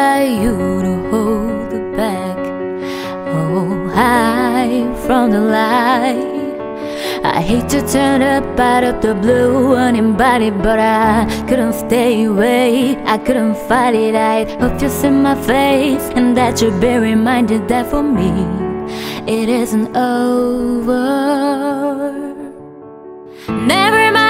Lie you to hold it back? Oh, hide from the light. I hate to turn up out of the blue uninvited, but I couldn't stay away. I couldn't fight it. I hope you see my face and that you'll be reminded that for me it isn't over. Never mind,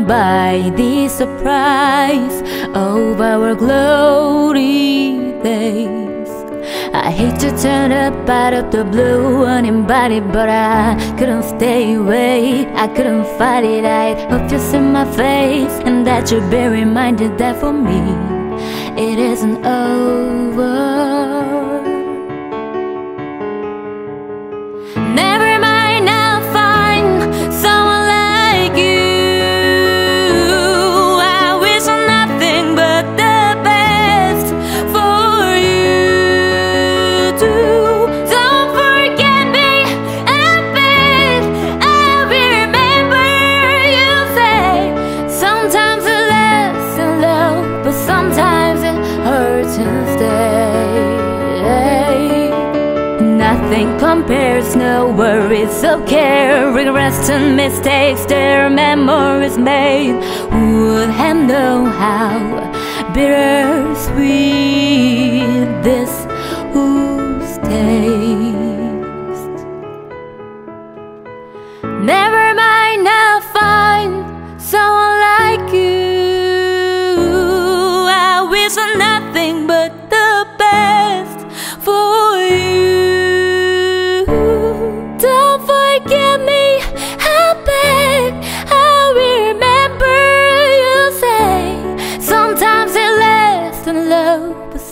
by the surprise of our glory days. I hate to turn up out of the blue uninvited, but I couldn't stay away. I couldn't fight it. I hope you see my face and that you'll be reminded that for me it isn't over. Never Nothing compares, no worries of care, regrets and mistakes, they're memories made. Would have known how bittersweet this whose taste. Never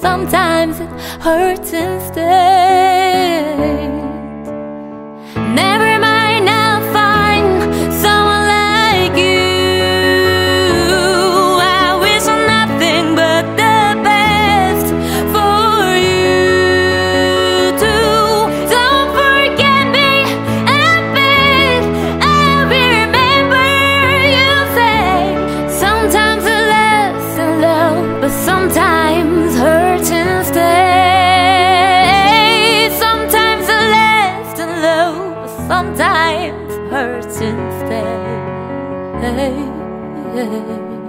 sometimes it hurts instead. Yeah.